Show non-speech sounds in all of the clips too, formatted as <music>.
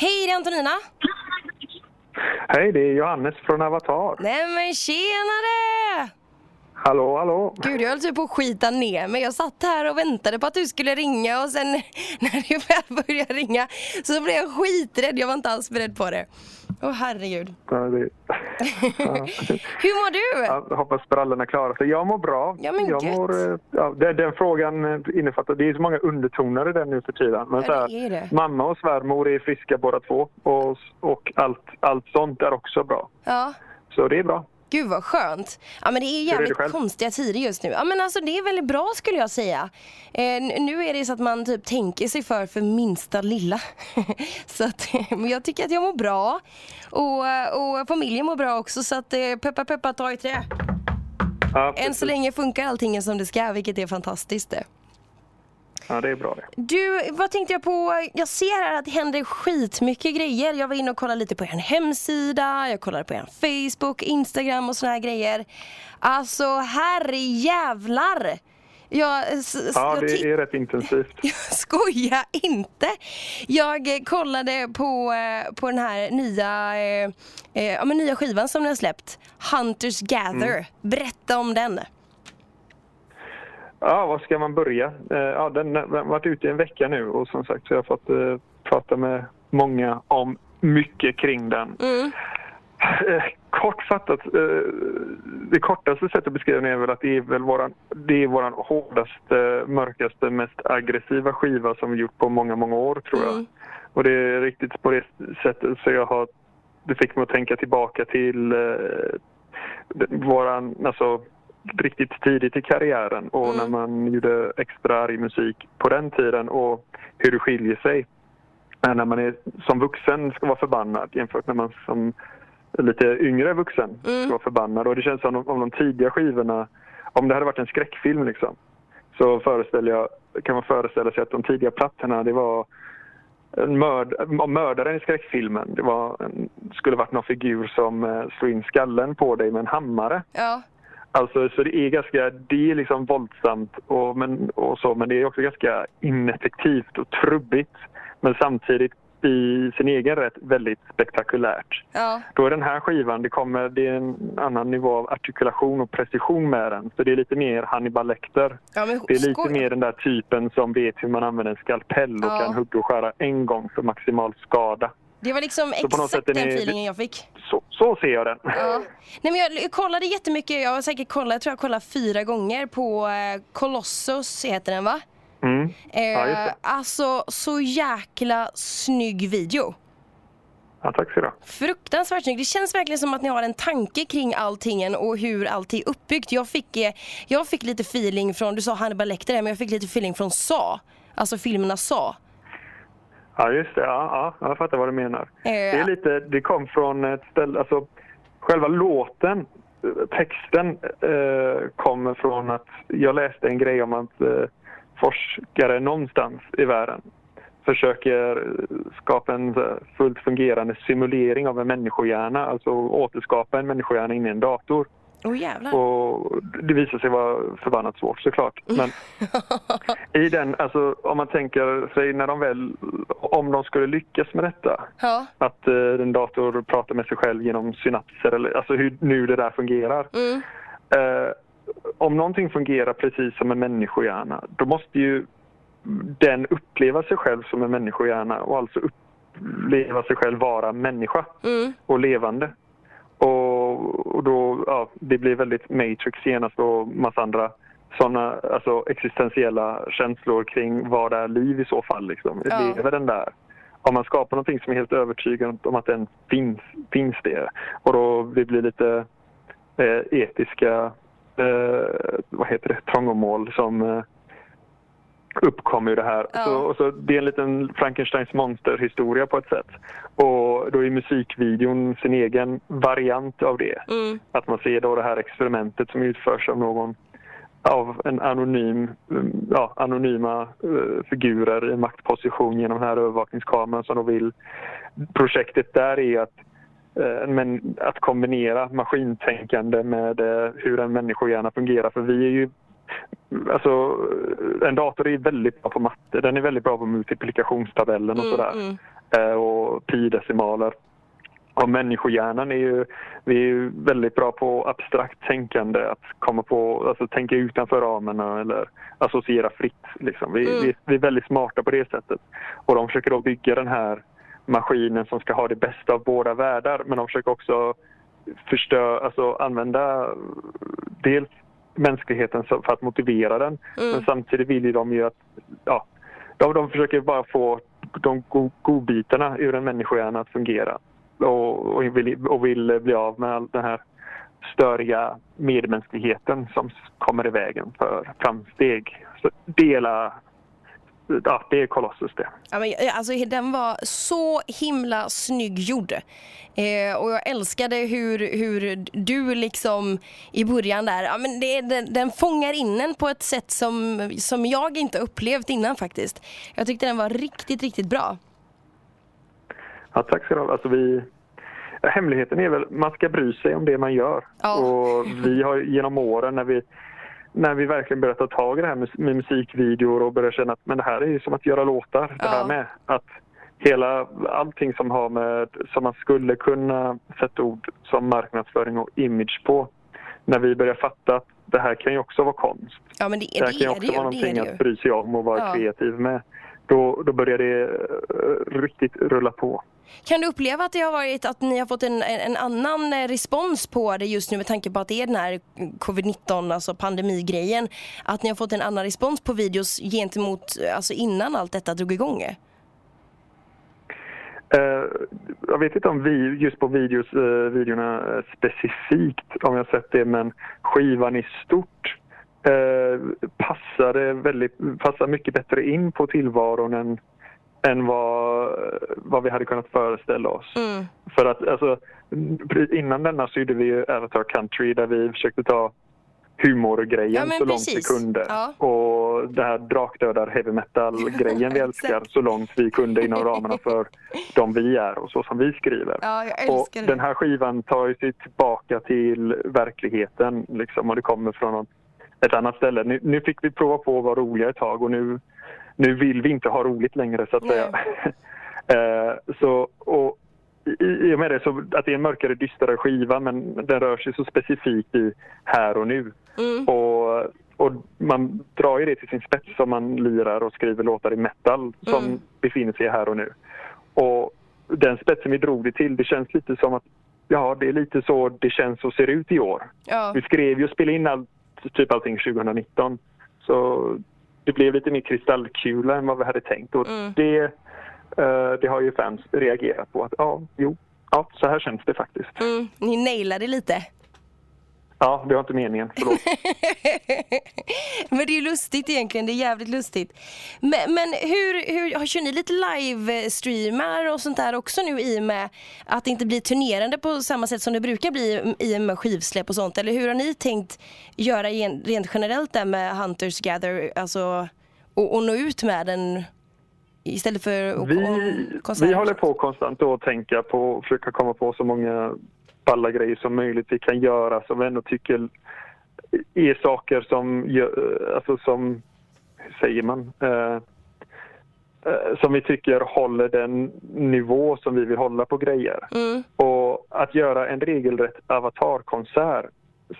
Hej, det är Antonina. Hej, det är Johannes från Avatar. Nej men tjenare! Hallå, hallå. Gud, jag höll typ på att skita ner mig. Jag satt här och väntade på att du skulle ringa och sen <laughs> när du väl började ringa så blev jag skiträdd. Jag var inte alls beredd på det. Åh herregud. Ja, det, <laughs> ja. Hur mår du? Jag hoppas brallorna klarar sig. Jag mår bra. Ja, men jag gött. mår, eh, ja, den, den frågan eh, innefattar, det är så många undertoner i den nu för tiden. Men Ja, så här, det är det. Mamma och svärmor är friska båda två och, och allt, allt sånt är också bra. Ja. Så det är bra. Gud vad skönt. Ja men det är är det jävligt konstiga tider just nu. Ja men alltså det är väldigt bra skulle jag säga. Eh, nu är det så att man typ tänker sig för för minsta lilla. <laughs> så att, men jag tycker att jag mår bra. Och, och familjen mår bra också så att eh, peppa peppa ta i trä. Ja, Än så länge funkar allting som det ska vilket är fantastiskt det. Ja, det är bra det. Du, vad tänkte jag på? Jag ser här att det händer skitmycket grejer. Jag var inne och kollade lite på er hemsida, jag kollade på er Facebook, Instagram och såna här grejer. Alltså herrejävlar! Jag, Ja, det är rätt intensivt. <laughs> jag skojar inte! Jag kollade på, eh, på den här nya, eh, eh, ja, men nya skivan som ni har släppt. Hunters Gather. Berätta om den. Ja, var ska man börja? Eh, Ja, den har varit ute i en vecka nu och som sagt så har jag fått eh, prata med många om mycket kring den. Mm. Eh, Kortfattat, det kortaste sättet att beskriva den är väl att det är väl våran, det är våran hårdaste, mörkaste, mest aggressiva skiva som vi gjort på många, många år tror jag. Mm. Och det är riktigt på det sättet så jag har, det fick mig att tänka tillbaka till våran, alltså riktigt tidigt i karriären och Mm. när man gjorde extra arg musik på den tiden och hur det skiljer sig när man är som vuxen ska vara förbannad jämfört med när man som lite yngre vuxen Mm. ska vara förbannad. Och det känns som om, om de tidiga skivorna, om det hade varit en skräckfilm liksom, så föreställer jag, kan man föreställa sig att de tidiga plattorna det var en mörd, mördaren i skräckfilmen. Det var skulle varit någon figur som eh, slår in skallen på dig med en hammare. Ja. Alltså, så det är ganska, det är liksom våldsamt och, men, och så, men det är också ganska ineffektivt och trubbigt. Men samtidigt i sin egen rätt väldigt spektakulärt. Ja. Då är den här skivan, det, kommer, det är en annan nivå av artikulation och precision med den. Så det är lite mer Hannibal Lecter. ja men Det är lite skoj. mer den där typen som vet hur man använder en skalpell och Ja. kan hugga och skära en gång för maximal skada. Det var liksom Så exakt är den ni- feelingen jag fick. Så, så ser jag den. Ja. Nej, men jag kollade jättemycket, jag har säkert kollat, jag tror jag kollade fyra gånger på eh, Colossus heter den va? Mm. Eh, Ja. Alltså så jäkla snygg video. Ja, tack så. Fruktansvärt snygg. Det känns verkligen som att ni har en tanke kring alltingen och hur allt är uppbyggt. Jag fick, eh, jag fick lite feeling från, du sa Hannibal Lecter där, men jag fick lite feeling från Sa. Alltså filmerna Sa. Ja, just det. Ja, ja, jag fattar vad du menar. Eh, Det, är lite, det kom från ett ställe, alltså själva låten, eh, texten eh, kommer från att jag läste en grej om att eh, forskare någonstans i världen försöker eh, skapa en här, fullt fungerande simulering av en människohjärna, alltså återskapa en människohjärna in i en dator. Jävlar. Och det visar sig vara förbannat svårt såklart. Men <laughs> i den, alltså om man tänker sig när de väl, om de skulle lyckas med detta, Ja. att eh, en dator pratar med sig själv genom synapser, eller alltså hur nu det där fungerar. Mm. Eh, om någonting fungerar precis som en människohjärna, då måste ju den uppleva sig själv som en människohjärna och alltså uppleva sig själv vara människa Mm. och levande. Och, och då, ja, det blir väldigt Matrix genast och massa andra sådana alltså existentiella känslor kring vad är liv i så fall. Liksom. Ja. Lever den där? Om man skapar någonting som är helt övertygad om att den finns, finns det. Och då det blir lite eh, etiska eh, vad heter det, trångomål som uppkommer ur det här. Ja. Så, och så, det är en liten Frankensteins monsterhistoria på ett sätt. Och då är musikvideon sin egen variant av det. Mm. Att man ser då det här experimentet som utförs av någon av en anonym, mm, ja, anonyma eh, figurer i maktposition genom den här övervakningskameran som de vill. Projektet där är att, eh, men, att kombinera maskintänkande med eh, hur en människohjärna fungerar. För vi är ju Alltså, en dator är väldigt bra på matte. Den är väldigt bra på multiplikationstabellen och Mm, sådär. mm. Eh, och pi-decimaler. Och människohjärnan är ju, vi är ju väldigt bra på abstrakt tänkande, att komma på, alltså tänka utanför ramarna eller associera fritt. Liksom. Vi, mm. vi, vi, är väldigt smarta på det sättet. Och de försöker då bygga den här maskinen som ska ha det bästa av båda världar, men de försöker också förstö, alltså använda dels mänskligheten för att motivera den, mm. men samtidigt vill de ju att, ja, de, de försöker bara få de godbitarna ur en människohjärna att fungera och, och, vill, och vill bli av med all den här störiga medmänskligheten som kommer i vägen för framsteg. Så dela ja, det är Colossus det. Ja, men, alltså, den var så himla snygg gjord. Eh, och jag älskade hur, hur du liksom i början där, ja, men det, den, den fångar in en på ett sätt som, som jag inte upplevt innan faktiskt. Jag tyckte den var riktigt, riktigt bra. Ja, tack ska du ha. Alltså, vi, hemligheten är väl man ska bry sig om det man gör. Ja. Och vi har genom åren när vi när vi verkligen började ta tag i det här med, med musikvideor och började känna att men det här är ju som att göra låtar. Det här med att hela, allting som har med, som man skulle kunna sätta ord som marknadsföring och image på. När vi börjar fatta att det här kan ju också vara konst. Ja, det, det här det kan ju också vara någonting att bry sig om och vara ja. kreativ med. Då, då börjar det uh, riktigt rulla på. Kan du uppleva att det har varit att ni har fått en, en annan eh, respons på det just nu med tanke på att det är den här covid-19, alltså pandemigrejen. Att ni har fått en annan respons på videos gentemot, eh, alltså innan allt detta drog igång? Uh, jag vet inte om vi, just på videos, uh, videorna uh, specifikt, om jag sett det, men skivan i stort passade väldigt, passar mycket bättre in på tillvaron än än vad, vad vi hade kunnat föreställa oss. Mm. För att alltså, innan denna så gjorde vi ju Avatar Country där vi försökte ta humorgrejen ja, så långt vi kunde. Ja. Och det här drakdödar heavy metal-grejen <laughs> vi älskar så långt vi kunde inom ramarna för de vi är och så som vi skriver. Ja, och det. Den här skivan tar sig tillbaka till verkligheten liksom, och det kommer från ett annat ställe. Nu, nu fick vi prova på att vara roliga ett tag och nu nu vill vi inte ha roligt längre så att säga. <laughs> eh, så, och i, och med det så att det är en mörkare, dystrare skiva men den rör sig så specifikt i här och nu. Mm. Och, och man drar ju det till sin spets om man lirar och skriver låtar i metal som mm. befinner sig här och nu. Och den spetsen vi drog det till, det känns lite som att ja, det är lite så det känns och ser ut i år. Ja. Vi skrev ju och spelade in allt, typ allting 2019. Så det blev lite mer kristallkula än vad vi hade tänkt. Och mm. det, uh, det har ju fans reagerat på. att ja, jo, ja, så här känns det faktiskt. Mm. Ni nailade lite. Ja, det var inte meningen. Förlåt. <laughs> men det är lustigt egentligen. Det är jävligt lustigt. Men, men hur, hur, kör ni lite livestreamar och sånt där också nu i och med att det inte blir turnerande på samma sätt som det brukar bli i och med skivsläpp och sånt? Eller hur har ni tänkt göra rent generellt där med Hunters Gather? Alltså, och, och nå ut med den istället för att vi, vi håller på konstant att tänka på att försöka komma på så många alla grejer som möjligt vi kan göra som vi ändå tycker är saker som, alltså som hur säger man, eh, eh, som vi tycker håller den nivå som vi vill hålla på grejer. Mm. Och att göra en regelrätt avatarkonsert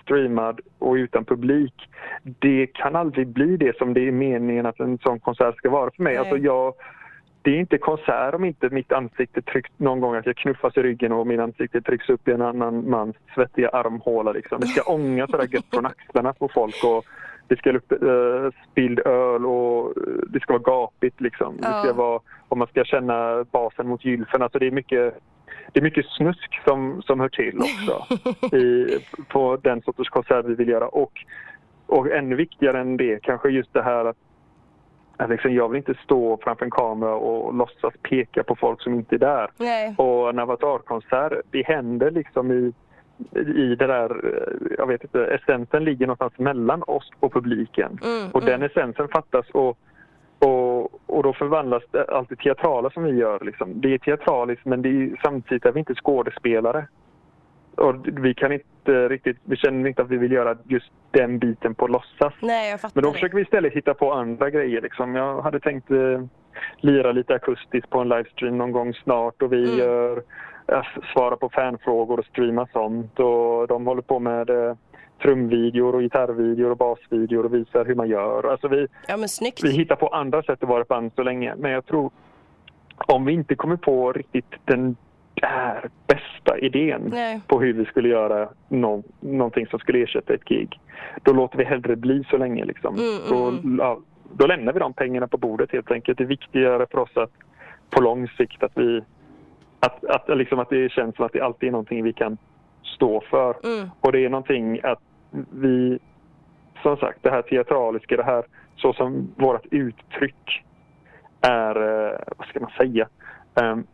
streamad och utan publik, det kan aldrig bli det som det är meningen att en sån konsert ska vara för mig. Alltså jag, det är inte konsert om inte mitt ansikte trycks någon gång att jag knuffas i ryggen och min ansikte trycks upp i en annan mans svettiga armhåla. Liksom. Det ska ånga sådär gött från axlarna på folk och det ska lukta äh, spilld öl och det ska vara gapigt. Liksom. Det ska vara, och man ska känna basen mot gylfen. Alltså det är mycket det är mycket snusk som, som hör till också <laughs> i, på den sorters konsert vi vill göra. Och, och ännu viktigare än det kanske just det här att Liksom, jag vill inte stå framför en kamera och låtsas peka på folk som inte är där. Nej. Och en avatatkonsert, det händer liksom i, i det där, jag vet inte, essensen ligger någonstans mellan oss och publiken. Mm, och mm. den essensen fattas och, och, och då förvandlas allt det teatrala som vi gör. Liksom. Det är teatraliskt men det är, samtidigt är vi inte skådespelare och vi kan inte riktigt, vi känner inte att vi vill göra just den biten på låtsas. Nej, jag Men då det. försöker vi istället hitta på andra grejer. Liksom. Jag hade tänkt, eh, lira lite akustiskt på en livestream någon gång snart och vi mm. gör, svarar på fanfrågor och streamar sånt och de håller på med eh, trumvideor och gitarrvideor och basvideor och visar hur man gör. Alltså vi, ja, vi hittar på andra sätt att vara ett band så länge men jag tror om vi inte kommer på riktigt den där bästa idén Nej. på hur vi skulle göra no någonting som skulle ersätta ett gig. Då låter vi hellre bli så länge. Liksom. Mm, då, mm. ja, då lämnar vi de pengarna på bordet helt enkelt. Det är viktigare för oss att på lång sikt att vi att, att, liksom att det känns som att det alltid är någonting vi kan stå för. Mm. Och det är någonting att vi, som sagt, det här teatraliska, det här så som vårt uttryck är, eh, vad ska man säga? Um,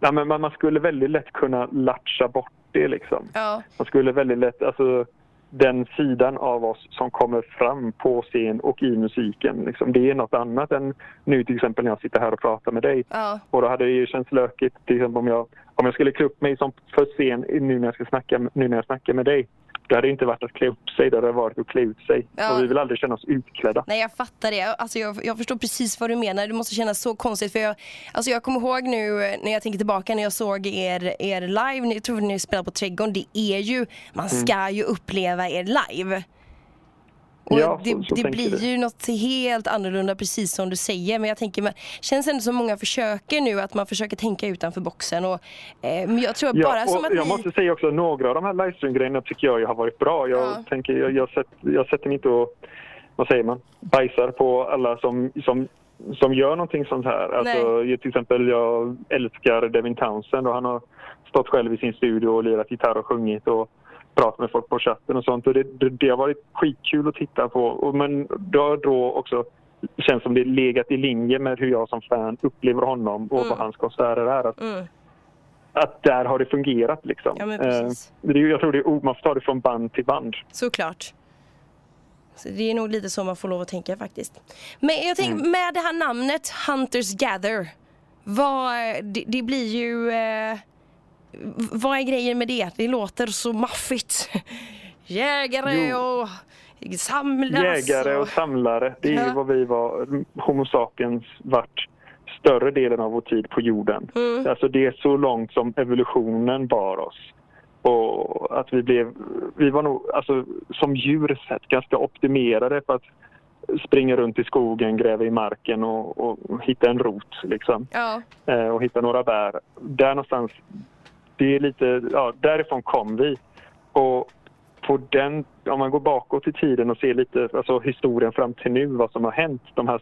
ja, men man, man skulle väldigt lätt kunna latcha bort det liksom. Ja. Man skulle väldigt lätt, alltså den sidan av oss som kommer fram på scen och i musiken. Liksom, det är något annat än nu till exempel när jag sitter här och pratar med dig. Ja. Och då hade det ju känts lökigt till exempel om jag, om jag skulle klä upp mig som för scen nu när jag ska snacka, nu när jag snackar med dig. Det hade inte varit att klä upp sig, det hade varit att klä ut sig. Ja. Och vi vill aldrig känna oss utklädda. Nej jag fattar det. Alltså, jag, jag förstår precis vad du menar. Det måste kännas så konstigt. För jag, alltså, jag kommer ihåg nu när jag tänker tillbaka när jag såg er, er live. Jag tror ni spelade på Trädgården. Det är ju, man ska mm. ju uppleva er live. Och ja, det, så, så det blir det. ju något helt annorlunda precis som du säger. Men jag tänker, men, känns ändå som många försöker nu att man försöker tänka utanför boxen. Och, eh, men jag tror ja, bara som att Jag ni... måste säga också några av de här livestream-grejerna tycker jag har varit bra. Jag, Ja. tänker, jag, jag, sätter, jag sätter mig inte och, vad säger man, bajsar på alla som, som som gör någonting sånt här. Alltså, till exempel jag älskar Devin Townsend och han har stått själv i sin studio och lirat gitarr och sjungit och pratat med folk på chatten och sånt. Och det, det, det har varit skitkul att titta på. Och, men det har då också känns som det legat i linje med hur jag som fan upplever honom och Mm. vad hans konserter är. Att, Mm. att där har det fungerat liksom. Ja, men precis. Eh, det, jag tror det är, man får ta det från band till band. Såklart. Så det är nog lite så man får lov att tänka faktiskt. Men jag tänker Mm. med det här namnet Hunters Gather. Vad, det, det blir ju... Eh, vad är grejen med det? Det låter så maffigt. <laughs> Jägare Jo. och samlas. Jägare och samlare, det är Ja. vad vi var. Homo sapiens vart större delen av vår tid på jorden. Mm. Alltså det är så långt som evolutionen bar oss. Och att vi blev, vi var nog alltså, som djur sett ganska optimerade för att springa runt i skogen, gräva i marken och, och hitta en rot liksom. Ja. Eh, och hitta några bär. Där någonstans, det är lite, ja, därifrån kom vi. Och på den, om man går bakåt i tiden och ser lite alltså historien fram till nu, vad som har hänt, de här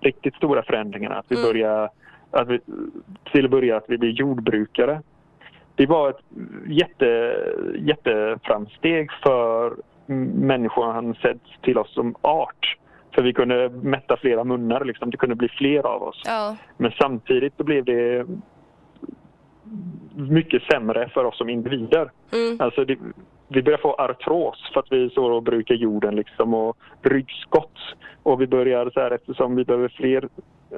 riktigt stora förändringarna. Att vi Mm. börjar, att vi, till att börja att vi blir jordbrukare. Det var ett jätte, jätteframsteg för människan sett till oss som art. För vi kunde mätta flera munnar, liksom. det kunde bli fler av oss. Ja. Men samtidigt så blev det mycket sämre för oss som individer. Mm. Alltså det, vi börjar få artros för att vi står och brukar jorden liksom och ryggskott. Och vi börjar så här eftersom vi behöver fler,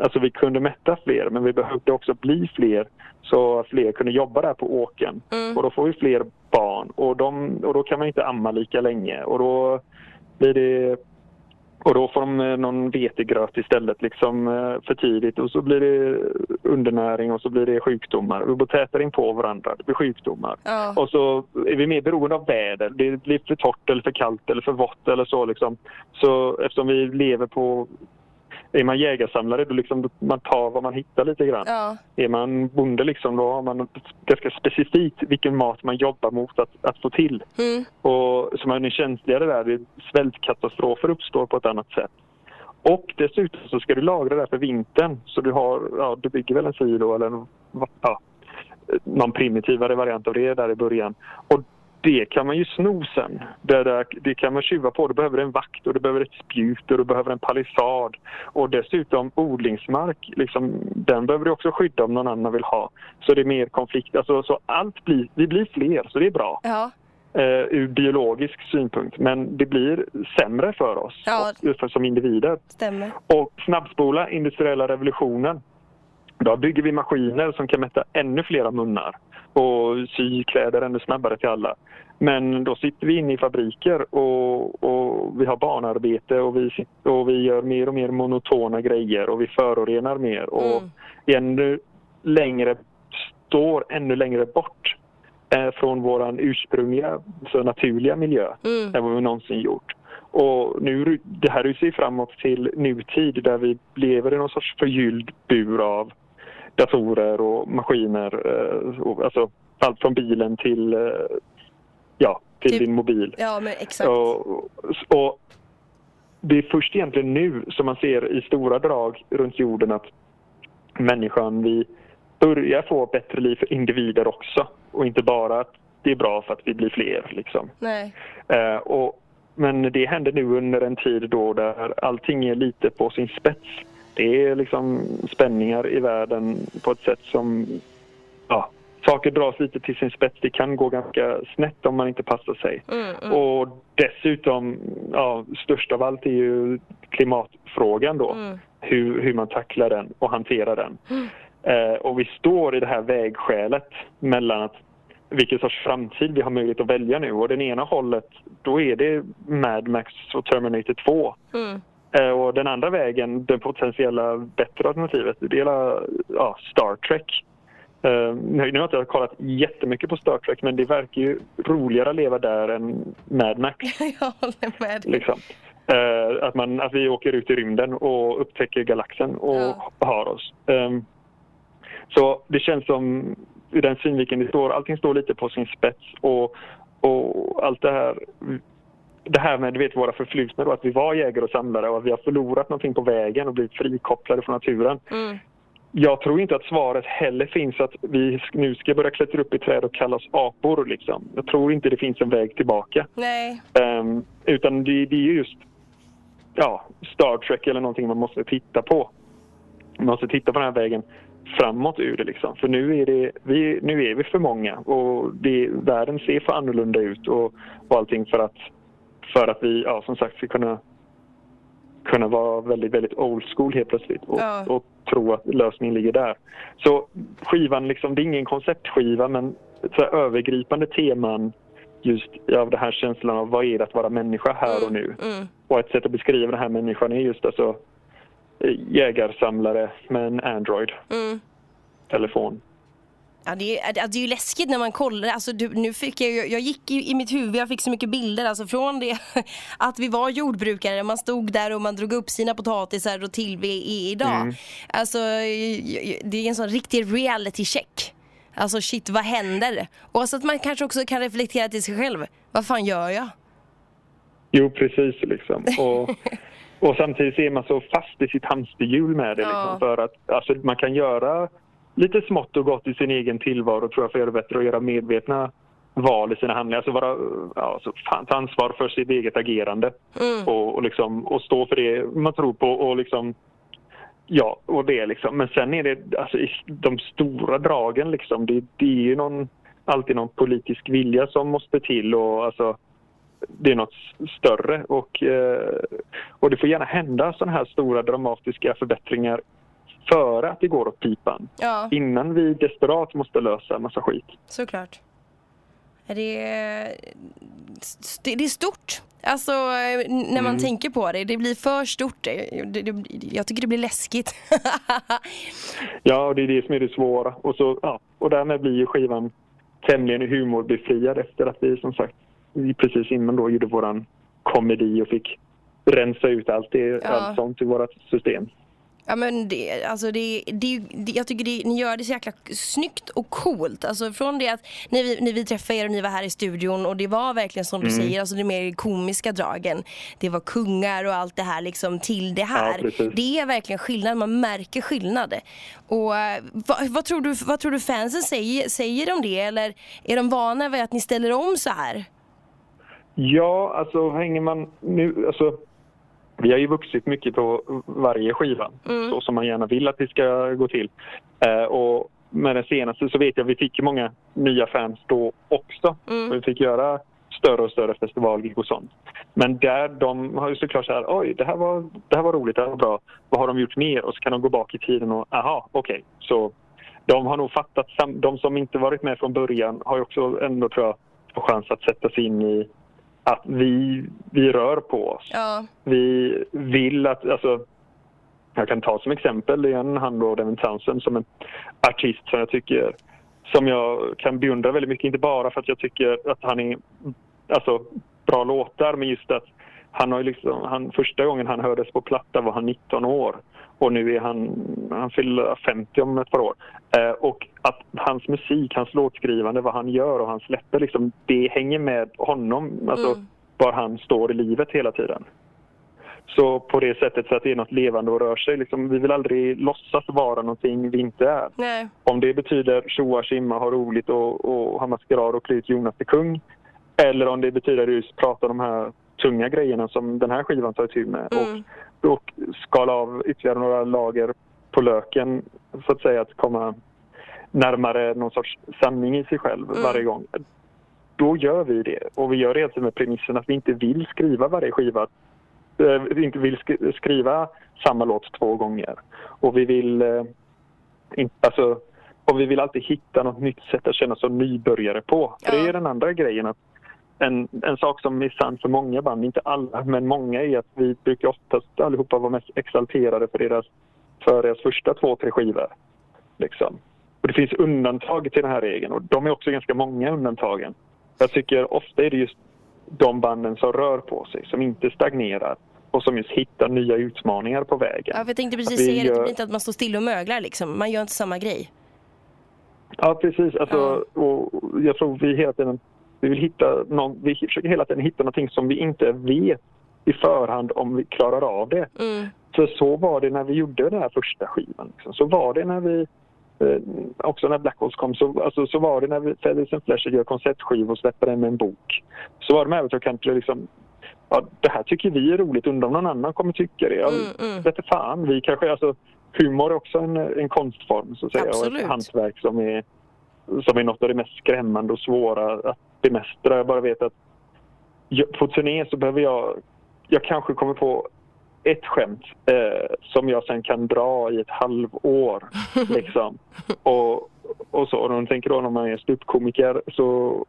alltså vi kunde mätta fler men vi behövde också bli fler så att fler kunde jobba där på åken. Mm. Och då får vi fler barn och, de, och då kan man inte amma lika länge och då blir det och då får de eh, någon vetegröt istället liksom eh, för tidigt och så blir det undernäring och så blir det sjukdomar. Vi bor tätare in på varandra, det blir sjukdomar. Ja. Och så är vi mer beroende av väder. Det blir för torrt eller för kallt eller för vått eller så liksom. Så eftersom vi lever på... Är man jägarsamlare då liksom man tar vad man hittar lite grann. Ja. Är man bonde liksom då har man ganska specifikt vilken mat man jobbar mot att, att få till. Mm. Och som man är känsligare där, svältkatastrofer uppstår på ett annat sätt. Och dessutom så ska du lagra det här för vintern. Så du har, ja, du bygger väl en silo eller en- ja, någon primitivare variant av det där i början. Och det kan man ju sno sen. Det, där, det kan man tjuva på. Du behöver en vakt och du behöver ett spjut och du behöver en palissad. Och dessutom odlingsmark, liksom, den behöver du också skydda om någon annan vill ha. Så det är mer konflikt. Alltså, så allt blir, vi blir fler, så det är bra Ja. eh, ur biologisk synpunkt. Men det blir sämre för oss Ja. och, för, som individer. Stämmer. Och snabbspola industriella revolutionen. Då bygger vi maskiner som kan mätta ännu flera munnar och sy kläder ännu snabbare till alla. Men då sitter vi inne i fabriker och, och vi har barnarbete och vi, och vi gör mer och mer monotona grejer och vi förorenar mer och Mm. ännu längre står ännu längre bort eh, från vår ursprungliga, så naturliga miljö Mm. än vad vi någonsin gjort. Och nu, det här rusar ju framåt till nutid där vi lever i någon sorts förgylld bur av datorer och maskiner. Eh, och, alltså allt från bilen till, eh, ja, till Typ- din mobil. Ja, men exakt. Och, och det är först egentligen nu som man ser i stora drag runt jorden att människan, vi börjar få bättre liv för individer också. Och inte bara att det är bra för att vi blir fler. Liksom. Nej. Eh, och, men det händer nu under en tid då där allting är lite på sin spets. Det är liksom spänningar i världen på ett sätt som... Ja, saker dras lite till sin spets. Det kan gå ganska snett om man inte passar sig. Mm, mm. Och dessutom, ja, störst av allt är ju klimatfrågan då. Mm. Hur, hur man tacklar den och hanterar den. Eh, och vi står i det här vägskälet mellan att vilken sorts framtid vi har möjlighet att välja nu. Och den ena hållet, då är det Mad Max och Terminator 2. Mm. Eh, och den andra vägen, det potentiella bättre alternativet, det är ja, Star Trek. Eh, nu har inte jag kollat jättemycket på Star Trek men det verkar ju roligare att leva där än Mad Max. <laughs> Jag håller med. Liksom. Eh, att, man, att vi åker ut i rymden och upptäcker galaxen och Ja. har oss. Ehm, så det känns som, i den synvinkeln det står, allting står lite på sin spets och, och allt det här det här med du vet, våra förflutna då, att vi var jägare och samlare och att vi har förlorat någonting på vägen och blivit frikopplade från naturen. Mm. Jag tror inte att svaret heller finns att vi nu ska börja klättra upp i träd och kalla oss apor. Liksom. Jag tror inte det finns en väg tillbaka. Nej. Ehm, utan det, det är ju just ja, Star Trek eller någonting man måste titta på. Man måste titta på den här vägen framåt ur det. Liksom. För nu är, det, vi, nu är vi för många och det, världen ser för annorlunda ut och, och allting för att, för att vi ja, som sagt ska kunna, kunna vara väldigt, väldigt old school helt plötsligt och, Ja. och tro att lösningen ligger där. Så skivan, liksom, det är ingen konceptskiva men så övergripande teman just av den här känslan av vad är det att vara människa här och nu. Mm. Och ett sätt att beskriva den här människan är just alltså eh, jägarsamlare med en Android-telefon. Mm. Ja, det, är, det är ju läskigt när man kollar. Alltså, du, nu fick jag, ju- jag gick i, i mitt huvud, jag fick så mycket bilder. Alltså, från det <laughs> att vi var jordbrukare, man stod där och man drog upp sina potatisar och till vi är idag. Mm. Alltså, det är en sån riktig reality check. Alltså shit, vad händer? Och så att man kanske också kan reflektera till sig själv. Vad fan gör jag? Jo, precis. Liksom. Och, <laughs> och samtidigt är man så fast i sitt hamsterhjul med det. Ja. Liksom, för att alltså, man kan göra lite smått och gott i sin egen tillvaro tror jag för att göra det bättre och göra medvetna val i sina handlingar. Alltså vara, alltså, ta ansvar för sitt eget agerande Mm. och, och, liksom, och stå för det man tror på och liksom Ja, och det liksom. Men sen är det alltså, de stora dragen liksom. Det, det är ju någon, alltid någon politisk vilja som måste till och alltså det är något större och, eh, och det får gärna hända sådana här stora dramatiska förbättringar före att det går åt pipan. Ja, Innan vi desperat måste lösa massa skit. såklart. Det är, det är stort. Alltså när man tänker på det. Det blir för stort. Det, det, jag tycker det blir läskigt. <laughs> Ja, det är det som är det svåra. Och, så, ja, och därmed blir ju skivan tämligen humorbefriad efter att vi som sagt precis innan då gjorde våran komedi och fick rensa ut allt, det, Ja. allt sånt i vårt system. Ja men det, alltså det, det, det jag tycker det, ni gör det så jäkla snyggt och coolt. Alltså från det att när vi, när vi träffade er och ni var här i studion och det var verkligen som du säger, alltså de mer komiska dragen. Det var kungar och allt det här liksom till det här. Ja, det är verkligen skillnad, man märker skillnad. Och eh, vad, vad, tror du, vad tror du fansen säger, säger om det? Eller är de vana vid att ni ställer om så här? Ja, alltså hänger man nu... Alltså, vi har ju vuxit mycket på varje skiva, så som man gärna vill att det ska gå till. Eh, och med den senaste så vet jag att vi fick många nya fans då också. Mm. Vi fick göra större och större festivalgig och sånt. Men där de har ju såklart så här, oj, det här, var, det här var roligt, det här var bra. Vad har de gjort mer? Och så kan de gå bak i tiden och, aha, okej. Så de har nog fattat, de som inte varit med från början har ju också ändå tror jag chans att sätta sig in i att vi, vi rör på oss. Ja. Vi vill att, alltså, jag kan ta som exempel igen han då, Devin Townsend, som en artist som jag tycker, som jag kan beundra väldigt mycket, inte bara för att jag tycker att han är, alltså bra låtar, men just att han har liksom, han, första gången han hördes på platta var han 19 år och nu är han, han fyller 50 om ett par år. Eh, och att hans musik, hans låtskrivande, vad han gör och han släpper, liksom, det hänger med honom, alltså Mm. var han står i livet hela tiden. Så på det sättet så att det är något levande och rör sig. Liksom, vi vill aldrig låtsas vara någonting vi inte är. Nej. Om det betyder tjoa, simma, ha roligt och, och ha maskerad och klä ut Jonas till kung. Eller om det betyder just prata om de här tunga grejerna som den här skivan tar itu med. Mm. Och, och skala av ytterligare några lager på löken så att säga att komma närmare någon sorts sanning i sig själv Mm. varje gång. Då gör vi det. Och vi gör det med premissen att vi inte vill skriva varje skiva eh, vi inte vill sk- skriva samma låt två gånger. Och vi vill eh, in, alltså, och vi vill alltid hitta något nytt sätt att känna som nybörjare på. Ja. det är den andra grejen. att en, en sak som är sann för många band, inte alla, men många är att vi brukar oftast allihopa vara mest exalterade för deras, för deras första två, tre skivor. Liksom. Och det finns undantag till den här regeln och de är också ganska många undantagen. Jag tycker ofta är det just de banden som rör på sig, som inte stagnerar och som just hittar nya utmaningar på vägen. Ja, jag tänkte precis säga det, det blir inte att man står still och möglar liksom. Man gör inte samma grej. Ja, precis. Alltså, och jag tror vi hela tiden vi vill hitta någon, vi försöker hela tiden hitta någonting som vi inte vet i förhand om vi klarar av det. Mm. För så var det när vi gjorde den här första skivan. Liksom. Så var det när vi eh, också när Black Holes kom, så, alltså, så var det när vi, Feathers and Flesh gör konceptskivor och släpper den med en bok. Så var det med att kanske liksom, ja, det här tycker vi är roligt, undrar om någon annan kommer tycka det. Jag Mm, mm. vet fan, vi kanske, alltså, humor är också en, en konstform så att säga, och Absolut. ett hantverk som är, som är något av det mest skrämmande och svåra att bemästra. Jag bara vet att på turné så behöver jag, jag kanske kommer på ett skämt eh, som jag sen kan dra i ett halvår. <laughs> liksom. och, och så. Och de tänker då när man är ståuppkomiker så,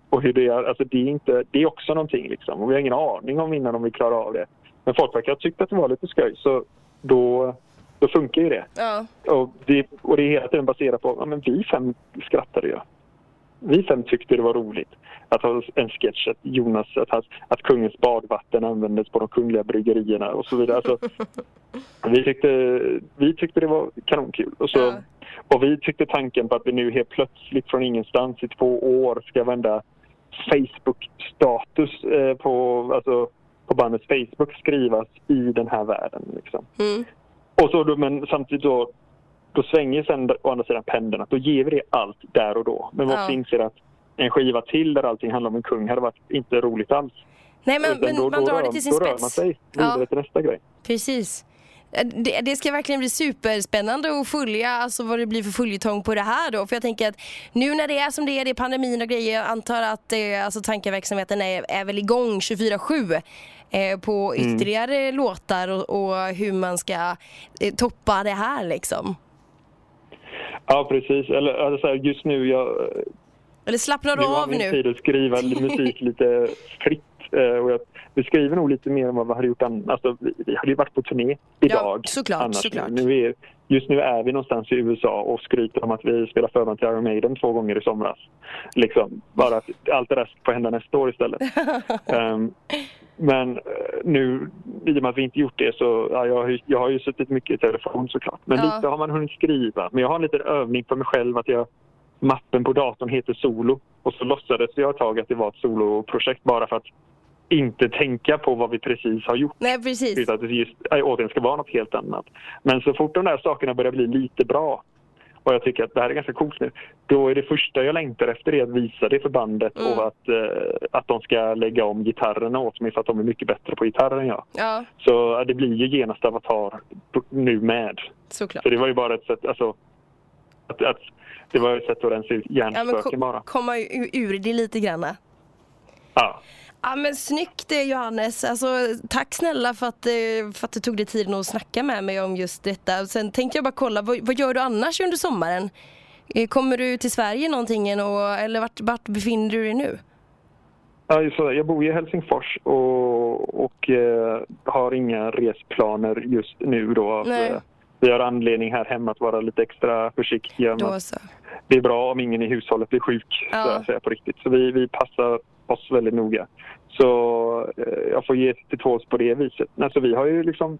och hur det är, alltså det är, inte, det är också någonting liksom. Och vi har ingen aning om innan om vi klarar av det. Men folk verkar ha tyckt att det var lite skoj så då, då funkar ju det. Ja. Och det, och det är hela tiden baserat på, ja men vi fem skrattade ju. Vi fem tyckte det var roligt att ha en sketch att Jonas, att, hans, att kungens badvatten användes på de kungliga bryggerierna och så vidare. Alltså, <laughs> vi, tyckte, vi tyckte det var kanonkul. Och, så, Ja. och vi tyckte tanken på att vi nu helt plötsligt från ingenstans i två år ska vända Facebook-status eh, på, alltså, på bandets Facebook skrivas i den här världen. Liksom. Mm. Och så då, men samtidigt då, då svänger sen å andra sidan pendeln då ger vi det allt där och då. Men vi Ja. också inser att en skiva till där allting handlar om en kung hade varit inte roligt alls. Nej men, men då, man då drar det till sin då rör spets. man sig Ja. vidare till nästa grej. Precis. Eh, Det, det ska verkligen bli superspännande att följa alltså vad det blir för följetong på det här då. För jag tänker att nu när det är som det är, det är pandemin och grejer, jag antar att eh, alltså, tankeverksamheten är, är väl igång 24-7 eh, på Mm. ytterligare låtar och, och hur man ska eh, toppa det här liksom. Ja, precis. Eller alltså, just nu, jag, Eller slappnar nu du har av vi nu? tid att skriva <laughs> musik lite fritt. eh, Och jag, vi skriver nog lite mer än vad vi hade gjort annars. Alltså, vi, vi hade ju varit på turné idag. såklart, annars. såklart. Nu är, just nu är vi någonstans i USA och skryter om att vi spelar förband till Iron Maiden två gånger i somras. Liksom, bara att allt det där får hända nästa år istället. <laughs> Ehm, men eh, nu, i och med att vi inte gjort det så, ja, jag, har ju- jag har ju suttit mycket i telefon såklart. Men Ja. lite har man hunnit skriva. Men jag har en liten övning för mig själv att jag, mappen på datorn heter Solo. Och så låtsades jag ett tag att det var ett soloprojekt bara för att inte tänka på vad vi precis har gjort. Nej precis. Utan att det just, återigen ska vara något helt annat. Men så fort de där sakerna börjar bli lite bra och jag tycker att det här är ganska coolt nu. Då är det första jag längtar efter är att visa det för bandet Mm. och att, eh, att de ska lägga om gitarrerna åt mig för att de är mycket bättre på gitarr än jag. Ja, Så ja, det blir ju genast Avatar nu med. såklart. Så det var ju bara ett sätt, alltså, att, att, det var ett sätt att rensa ut Ja, hjärnspöken ko- bara. komma ur, ur det lite granna. Ja. Ja men snyggt Johannes. Alltså, tack snälla för att, eh, för att du tog dig tiden att snacka med mig om just detta. Sen tänkte jag bara kolla, vad, vad gör du annars under sommaren? Eh, Kommer du till Sverige någonting och, eller vart, vart befinner du dig nu? Ja, jag bor i Helsingfors och, och eh, har inga resplaner just nu. Då. Nej. Vi har anledning här hemma att vara lite extra försiktiga. Då så. Det är bra om ingen i hushållet blir sjuk, Ja. så jag säger på riktigt. Så vi, vi passar oss väldigt noga. Så eh, jag får ge till tåls på det viset. Alltså, vi har ju liksom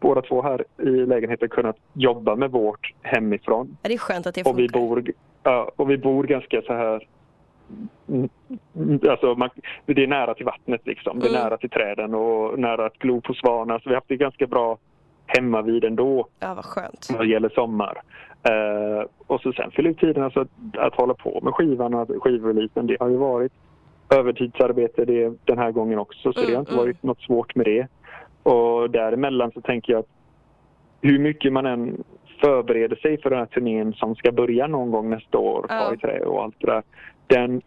båda två här i lägenheten kunnat jobba med vårt hemifrån. Ja, det är skönt att det Och vi funkar. bor, ja, och vi bor ganska så här... mm, Alltså man, det är nära till vattnet, liksom. det är Mm. nära till träden och nära att glo på svanar. Så vi har haft det ganska bra hemma vid ändå Ja, vad skönt. vad gäller sommar. Eh, och så sen fyller tiden alltså att, hålla på med skivan och skivreleasen. Det har ju varit övertidsarbete det, den här gången också så det Mm, har inte mm. varit något svårt med det. Och däremellan så tänker jag att hur mycket man än förbereder sig för den här turnén som ska börja någon gång nästa år, Ja. Ta i trä och allt det där. Den,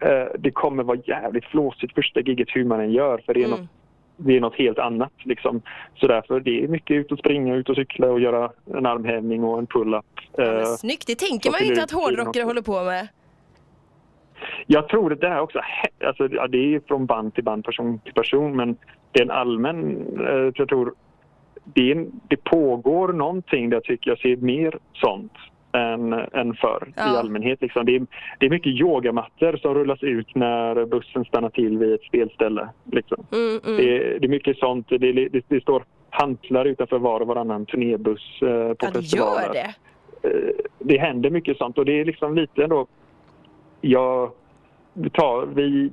eh, det kommer vara jävligt flåsigt första giget hur man än gör för det är Mm. något det är något helt annat. Liksom. Så därför det är mycket ut och springa, ut och cykla och göra en armhävning och en pull-up. Ja, Eh, snyggt, det tänker man ju inte att hårdrockare håller på med. Jag tror att det här också, alltså, ja, det är från band till band, person till person, men det är en allmän, eh, jag tror, det, är, det pågår någonting där jag tycker jag ser mer sånt än, än förr Ja. i allmänhet. Liksom. Det, är, det är mycket yogamattor som rullas ut när bussen stannar till vid ett spelställe. Liksom. Mm, mm. Det, är, det är mycket sånt. Det, det, står hantlar utanför var och varannan turnébuss eh, på Ja, det festivaler. gör det. Eh, det händer mycket sånt och det är liksom lite ändå... Jag tar, vi,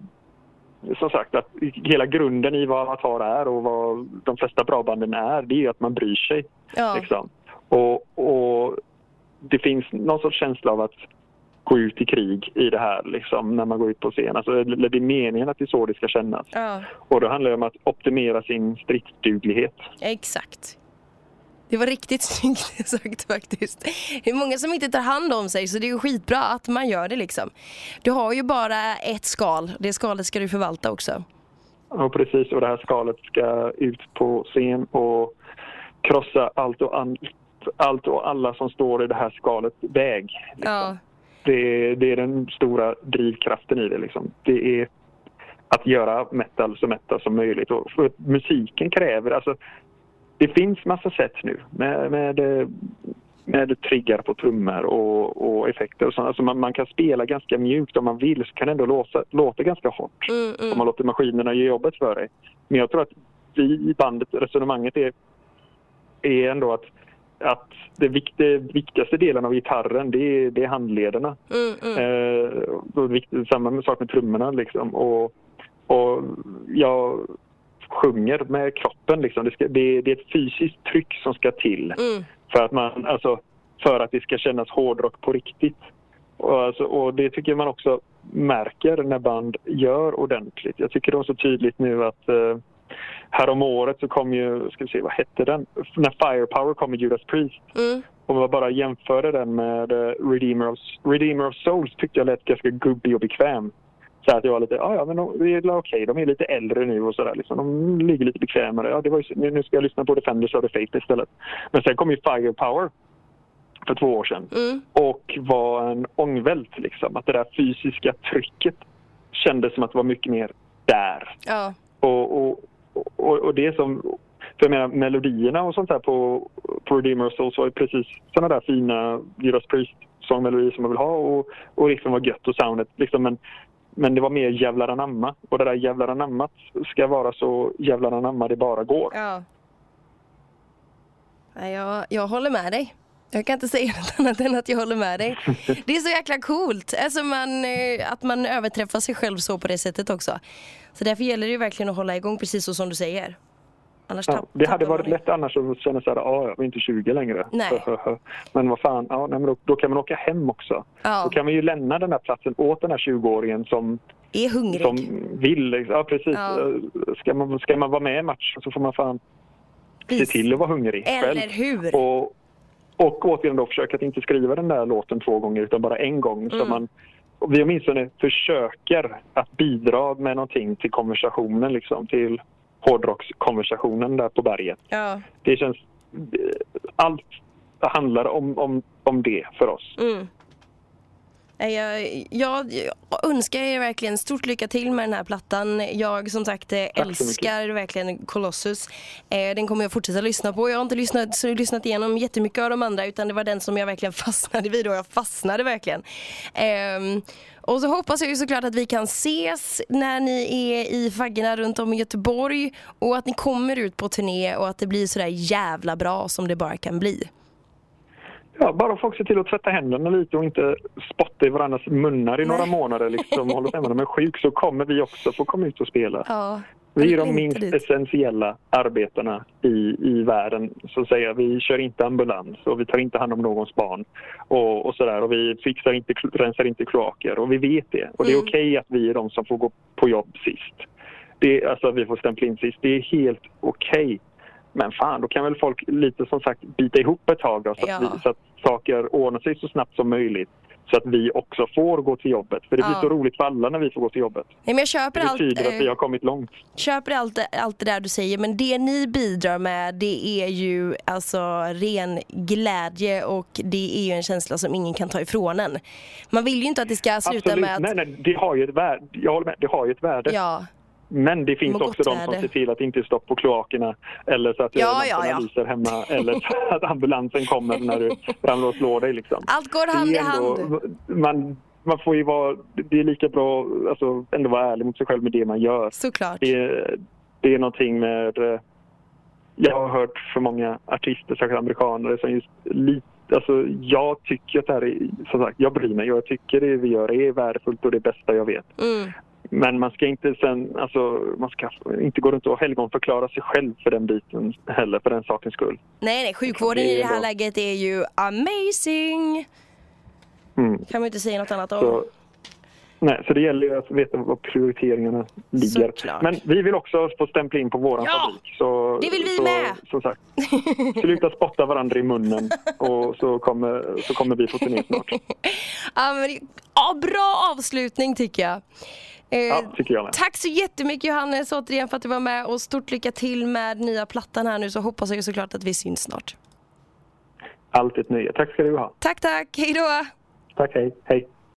som sagt, att hela grunden i vad Avatar är och vad de flesta bra banden är, det är att man bryr sig. Ja. Liksom. Och, och det finns någon sorts känsla av att gå ut i krig i det här liksom, när man går ut på scen. Alltså, det är meningen att det är så det ska kännas. ja, Och då handlar det om att optimera sin stridsduglighet. exakt. Det var riktigt snyggt <laughs> sagt faktiskt. Det är många som inte tar hand om sig så det är ju skitbra att man gör det liksom. Du har ju bara ett skal, det skalet ska du förvalta också. Ja, precis. Och det här skalet ska ut på scen och krossa allt och, an, allt och alla som står i det här skalet väg. Liksom. Ja, Det, är, det är den stora drivkraften i det. Liksom. Det är att göra metal så metal som möjligt. Och musiken kräver... Alltså, det finns massa sätt nu med, med, med triggar på trummor och, och effekter. Och sånt. Alltså man, man kan spela ganska mjukt om man vill så kan det ändå låta, låta ganska hårt mm, om mm. man låter maskinerna göra jobbet för dig. Men jag tror att vi i bandet, resonemanget är, är ändå att, att det, vik, det viktigaste delen av gitarren det är, det är handlederna. Mm, mm. Eh, och samma sak med trummorna liksom. Och, och jag sjunger med kroppen liksom. Det, ska, det, det är ett fysiskt tryck som ska till Mm. för att, man, alltså, för att det ska kännas hårdrock på riktigt. Och, alltså, och det tycker man också märker när band gör ordentligt. Jag tycker det var så tydligt nu att eh, härom året så kom ju, ska vi se, vad hette den? När Firepower kom med Judas Priest. Mm. Om man bara jämförde den med eh, Redeemer of, Redeemer of Souls tyckte jag lät ganska gubbig och bekväm. Så att jag var lite, ja ja men de, det är okej, de är lite äldre nu och sådär liksom. De ligger lite bekvämare. Ja, det var ju, nu ska jag lyssna på Defenders of the Faith istället. Men sen kom ju Firepower för två år sedan Mm. och var en ångvält liksom. Att det där fysiska trycket kändes som att det var mycket mer där. Ja, Och, och, och, och det som... För jag menar, melodierna och sånt där på, på Redeemer Souls var ju precis såna där fina Judas Priest-sångmelodier som man vill ha och, och liksom var gött och soundet. Liksom, men, men det var mer jävlar anamma. Och det där jävlar anammat ska vara så jävlar anamma det bara går. ja. Jag, jag håller med dig. Jag kan inte säga <laughs> något annat än att jag håller med dig. <laughs> Det är så jäkla coolt. Alltså man, eh, att man överträffar sig själv så på det sättet också. Så därför gäller det verkligen att hålla igång precis så som du säger. Annars Ja, det hade man varit lätt annars att känna så här, ja, jag är inte 20 längre. Nej. Men vad fan, ja, nej, då, då kan man åka hem också. Ja, Då kan man ju lämna den här platsen åt den här 20-åringen som, är hungrig. som vill. liksom. Ja, precis. Ja. Ska, man, ska man vara med i matchen så får man fan se Vis. till att vara hungrig själv. Eller hur? Och, och återigen då försöka att inte skriva den där låten två gånger utan bara en gång. Så Mm. man, och vi åtminstone försöker att bidra med någonting till konversationen, liksom, till hårdrockskonversationen där på berget. Ja. Det känns... Allt handlar om, om, om det för oss. Mm. Jag, jag, önskar er verkligen stort lycka till med den här plattan. Jag som sagt eh, älskar verkligen Colossus. Eh, den kommer jag fortsätta lyssna på. Jag har inte lyssnat, så lyssnat igenom jättemycket av de andra utan det var den som jag verkligen <laughs> fastnade vid och jag fastnade verkligen. Och så hoppas jag ju såklart att vi kan ses när ni är i faggorna runt om i Göteborg och att ni kommer ut på turné och att det blir sådär jävla bra som det bara kan bli. Ja, bara folk ser till att tvätta händerna lite och inte spotta i varandras munnar i Nej. några månader liksom, hålla <laughs> på med sjuk så kommer vi också få komma ut och spela. Ja, vi är de minst dit. essentiella arbetarna i, i världen. Så att säga. Vi kör inte ambulans och vi tar inte hand om någons barn. Och, och, sådär. och Vi fixar inte, rensar inte kloaker och vi vet det. Och det är mm. okej okay att vi är de som får gå på jobb sist. Det, alltså vi får stämpla in sist. Det är helt okej. Okay. Men fan, då kan väl folk lite som sagt bita ihop ett tag då, så, ja. att vi, så att saker ordnar sig så snabbt som möjligt så att vi också får gå till jobbet. För det blir ja. så roligt för alla när vi får gå till jobbet. Nej, men jag köper det betyder allt, att vi har kommit långt. köper allt, allt det där du säger men det ni bidrar med det är ju alltså ren glädje och det är ju en känsla som ingen kan ta ifrån en. Man vill ju inte att det ska sluta Absolut. med att... Nej, nej, det har ju ett värde. Jag håller med, det har ju ett värde. Ja. Men det finns också de som ser till att det inte är stopp på kloakerna eller så att ja, ja, ja. lyser hemma eller så att ambulansen kommer när du ramlar och slår dig. Liksom. Allt går hand i hand. Man, man får ju vara, det är lika bra alltså, ändå vara ärlig mot sig själv med det man gör. Såklart. Det, det är någonting med... Jag har hört för många artister, särskilt amerikaner, som just lite Alltså, jag tycker att det här är, som sagt, jag bryr mig och jag tycker det vi gör är värdefullt och det bästa jag vet. Mm. Men man ska inte sen, alltså, man ska inte gå runt och helgonförklara sig själv för den biten heller, för den sakens skull. Nej, nej, sjukvården det i det här då... läget är ju amazing! Mm. Kan man inte säga något annat om. Så, nej, så det gäller ju att veta var prioriteringarna ligger. Såklart. Men vi vill också få stämpla in på vår ja, fabrik. Så, det vill vi så, med! Som sagt, sluta spotta varandra i munnen och så kommer, så kommer vi få turné snart. <laughs> ja, men, ja, bra avslutning tycker jag. Eh, ja, tycker jag med. Tack så jättemycket Johannes återigen för att du var med och stort lycka till med nya plattan här nu så hoppas jag såklart att vi syns snart. Alltid ett nöje. Tack ska du ha. Tack, tack. Hej då. Tack, hej. Hej.